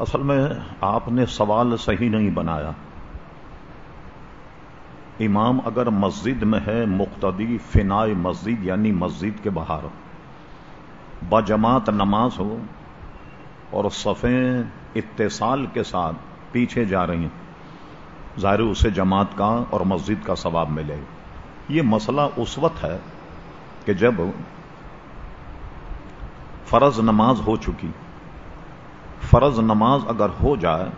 اصل میں آپ نے سوال صحیح نہیں بنایا۔ امام اگر مسجد میں ہے، مقتدی فنائے مسجد یعنی مسجد کے باہر۔ بجماعت نماز ہو اور صفیں اتصال کے ساتھ پیچھے جا رہی ہیں، ظاہر اسے جماعت کا اور مسجد کا ثواب ملے۔ یہ مسئلہ اس وقت ہے کہ جب فرض نماز ہو چکی فرض نماز اگر ہو جائے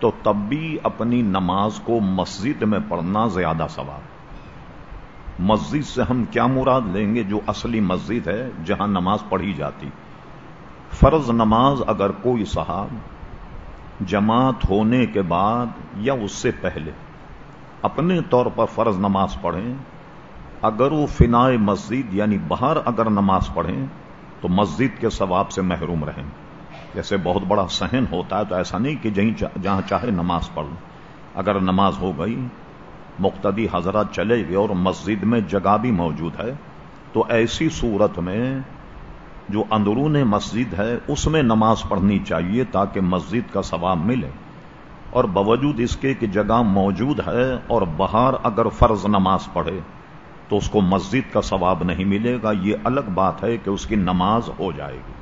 تو تب بھی اپنی نماز کو مسجد میں پڑھنا زیادہ ثواب مسجد سے ہم کیا مراد لیں گے جو اصلی مسجد ہے جہاں نماز پڑھی جاتی؟ فرض نماز اگر کوئی صاحب جماعت ہونے کے بعد یا اس سے پہلے اپنے طور پر فرض نماز پڑھیں، اگر وہ فنائے مسجد یعنی باہر اگر نماز پڑھیں تو مسجد کے ثواب سے محروم رہیں۔ جیسے بہت بڑا سہن ہوتا ہے تو ایسا نہیں کہ جہاں چاہے نماز پڑھ لوں اگر نماز ہو گئی، مقتدی حضرات چلے گئے اور مسجد میں جگہ بھی موجود ہے، تو ایسی صورت میں جو اندرون مسجد ہے، اس میں نماز پڑھنی چاہیے تاکہ مسجد کا ثواب ملے۔ اور باوجود اس کے کہ جگہ موجود ہے اور باہر اگر فرض نماز پڑھے، تو اس کو مسجد کا ثواب نہیں ملے گا۔ یہ الگ بات ہے کہ اس کی نماز ہو جائے گی۔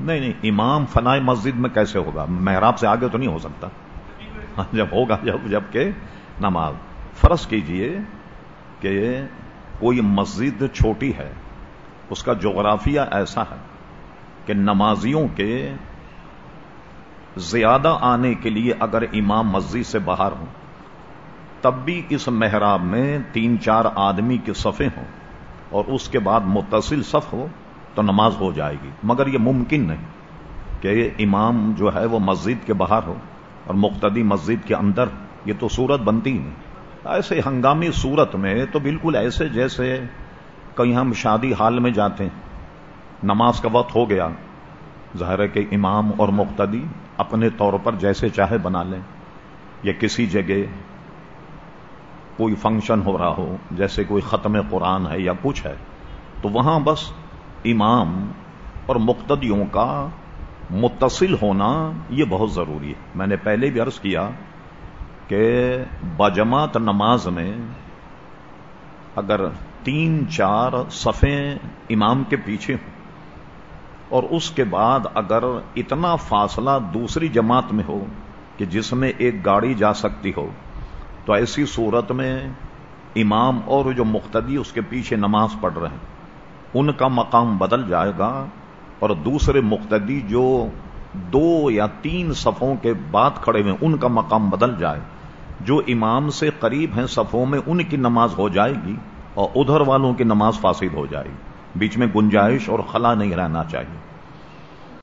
نہیں نہیں، امام فنائے مسجد میں کیسے ہوگا؟ محراب سے آگے تو نہیں ہو سکتا۔ ہاں، جب ہوگا، جب جبکہ نماز۔ فرض کیجیے کہ کوئی مسجد چھوٹی ہے، اس کا جغرافیہ ایسا ہے کہ نمازیوں کے زیادہ آنے کے لیے اگر امام مسجد سے باہر ہوں، تب بھی اس محراب میں تین، چار آدمی کے صفے ہوں اور اس کے بعد متصل صف ہو۔ تو نماز ہو جائے گی۔ مگر یہ ممکن نہیں کہ امام جو ہے وہ مسجد کے باہر ہو اور مقتدی مسجد کے اندر یہ تو صورت بنتی نہیں۔ ایسے ہنگامی صورت میں تو بالکل ایسے جیسے کہیں ہم شادی حال میں جاتے ہیں، نماز کا وقت ہو گیا، ظاہر ہے کہ امام اور مقتدی اپنے طور پر جیسے چاہے بنا لیں، یا کسی جگہ کوئی فنکشن ہو رہا ہو، جیسے کوئی ختم قرآن ہے یا کچھ ہے، تو وہاں بس امام اور مقتدیوں کا متصل ہونا یہ بہت ضروری ہے۔ میں نے پہلے بھی عرض کیا کہ بجماعت نماز میں اگر تین چار صفیں امام کے پیچھے ہوں اور اس کے بعد اگر اتنا فاصلہ دوسری جماعت میں ہو کہ جس میں ایک گاڑی جا سکتی ہو، تو ایسی صورت میں امام اور جو مقتدی اس کے پیچھے نماز پڑھ رہے ہیں۔ ان کا مقام بدل جائے گا اور دوسرے مقتدی جو دو یا تین صفوں کے بعد کھڑے ہوئے ان کا مقام بدل جائے۔ جو امام سے قریب ہیں صفوں میں، ان کی نماز ہو جائے گی اور ادھر والوں کی نماز فاسد ہو جائے گی۔ بیچ میں گنجائش اور خلا نہیں رہنا چاہیے۔